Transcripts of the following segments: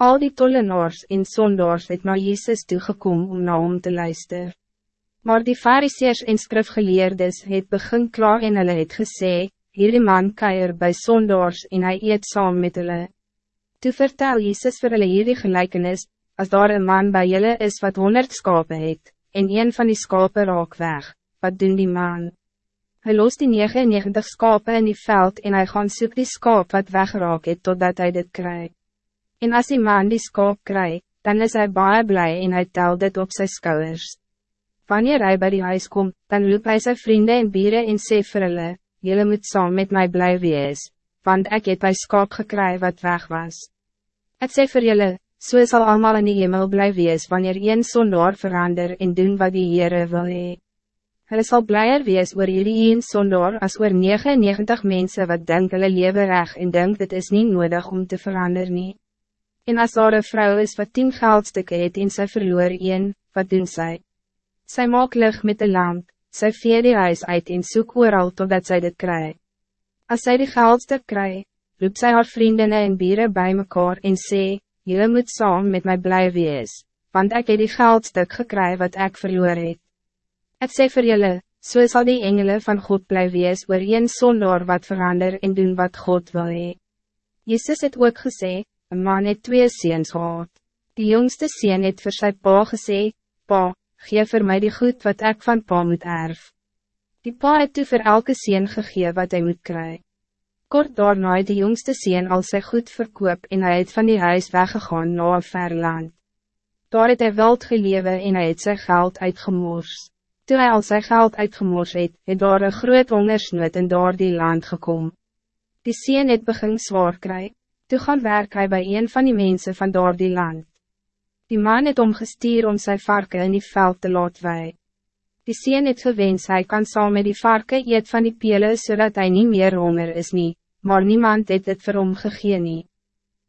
Al die tollenaars en sondaars het na Jezus toegekom om na hom te luisteren. Maar die fariseers en skrifgeleerdes het begin klaar en hulle het gesê, hierdie man keier by sondaars en hy eet saam met hulle. Toe vertel Jezus vir hulle hierdie gelijkenis, als daar een man bij julle is wat honderd skape het, en een van die skape raak weg, wat doen die man? Hij lost die 99 skape in die veld en hij gaan soek die skaap wat wegraak het totdat hij dit krijgt. En als die man die skaap krijgt, dan is hij baie blij en hij tel dit op zijn schouders. Wanneer hij bij die huis komt, dan roep hij zijn vrienden en bieren en sê vir hulle, Julle moet saam met mij blij wees, want ik het bij skaap gekry wat weg was. Het sê vir julle, so sal allemaal in die hemel blij wees wanneer een sondaar verander en doen wat die Heere wil hee. Hulle sal blijer wees oor jullie een sondaar as oor 99 mensen wat denk hulle lewe reg en denk dit is niet nodig om te veranderen. nie. En as daar een vrou is wat tien geldstukken het en sy verloor een, wat doen sy? Sy maak lig met de lamp, sy vee die huis uit en soek ooral totdat sy dit kry. As sy die geldstuk kry, roep sy haar vriendinnen en bieren bij mekaar en sê, Julle moet saam met mij blij wees, want ik heb die geldstuk gekry wat ik verloor het. Ek sê vir julle, so sal die engelen van God blij wees oor een sondaar wat verander en doen wat God wil hee. Jezus het ook gesê, een man het twee seens gehad. Die jongste seen het vir sy pa gesê, Pa, geef vir my die goed wat ik van pa moet erf. Die pa het toe vir elke seen gegee wat hij moet kry. Kort daarna het die jongste seen al sy goed verkoop en hij het van die huis weggegaan na een ver land. Daar het hy wild gelewe en hy het sy geld uitgemors. Toe hy al sy geld uitgemors het, het daar een groot hongersnood in daar die land gekom. Die seen het begin zwaar krijgen. Toe gaan werk hij bij een van die mensen van door die land. Die man het omgestuur om zijn varken in die veld te laat wei. Die sien het gewens hij kan saam met die varken eet van die pele zodat hij niet meer honger is nie, maar niemand het het vir hom gegee nie.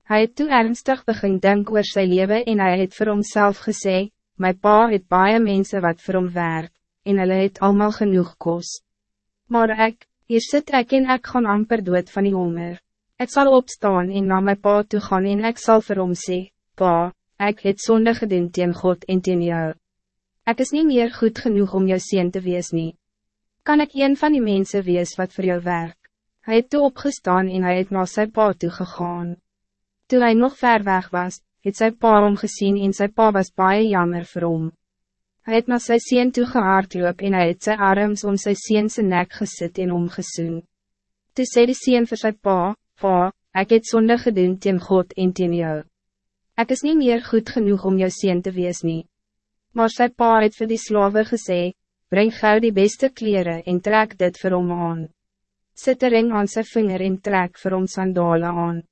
Hy het toe ernstig begin denk oor sy leven en hij het vir homself gesê, my pa het baie mense wat vir hom werk, en hulle het allemaal genoeg kos. Maar ik, hier sit ek en ek gaan amper dood van die honger. Ik zal opstaan en naar mijn pa toe gaan en ik zal vir hom sê, Pa, ik het zonde gedoen teen God en teen jou. Ik is niet meer goed genoeg om jou sien te wees nie. Kan ik een van die mensen wees wat voor jou werk? Hij het toe opgestaan en hij het naar zijn pa toe gegaan. Toen hij nog ver weg was, het zijn pa omgezien en zijn pa was baie jammer vir hom. Hij het naar zijn sien toe gehaardloop en hij het sy arms om sy sien sy nek gesit en omgesoen. Toe sê die sien vir sy pa, Pa, ik het zonde gedoen teen God en teen jou. Ik is niet meer goed genoeg om jou sien te wees nie. Maar sy pa het vir die slawe gesê, breng gauw die beste kleren en trek dit vir hom aan. Sit een ring aan sy vinger en trek vir hom sandale aan.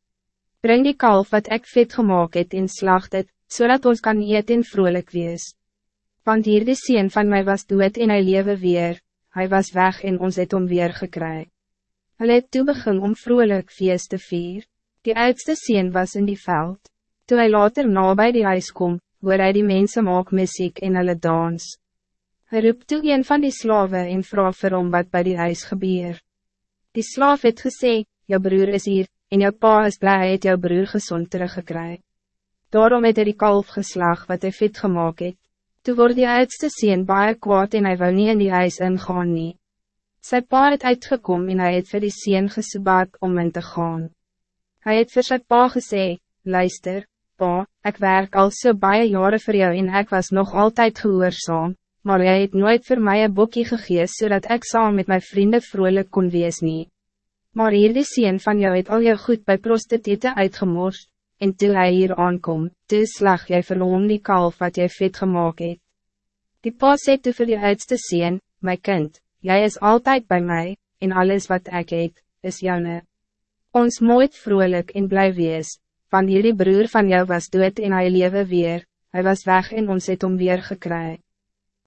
Breng die kalf wat ik vet gemaakt het en slag dit, zodat ons kan eet en vrolijk wees. Want hier die van mij was dood en hy lewe weer, hij was weg en ons het om weer gekry. Hulle het toe begin om vrolijk feest te vier. Die oudste sien was in die veld. Toe hy later na by die huis kom, hoor hy die mense maak muziek en hulle dans. Hy roep toe een van die slaven en vraag vir hom wat by die huis gebeur. Die slaaf het gesê, jou broer is hier, en jou pa is blij het jou broer gezond teruggekry. Daarom het hy die kalf geslag wat hy fit gemaakt het. Toe word die oudste sien baie kwaad en hy wil nie in die huis ingaan nie. Sy pa het uitgekom en hij het vir die sien gesoebaat om in te gaan. Hij het vir sy pa gesê, luister, pa, ik werk al so baie jare vir jou en ik was nog altijd gehoorzaam, maar jy het nooit voor mij een bokkie gegees zodat ik saam met mijn vrienden vrolijk kon wees nie. Maar hier die sien van jou het al jou goed bij prostitute uitgemorst, en toe hy hier aankom, toe slag jy vir hom die kalf wat jy vet gemaakt het. Die pa sê toe vir die oudste sien, my kind, Jij is altijd bij mij, en alles wat ik eet, is jouw. Ons mooit vrolijk en blij wees, van jullie broer van jou was dood en hij leven weer, hij was weg en ons het om weer gekry.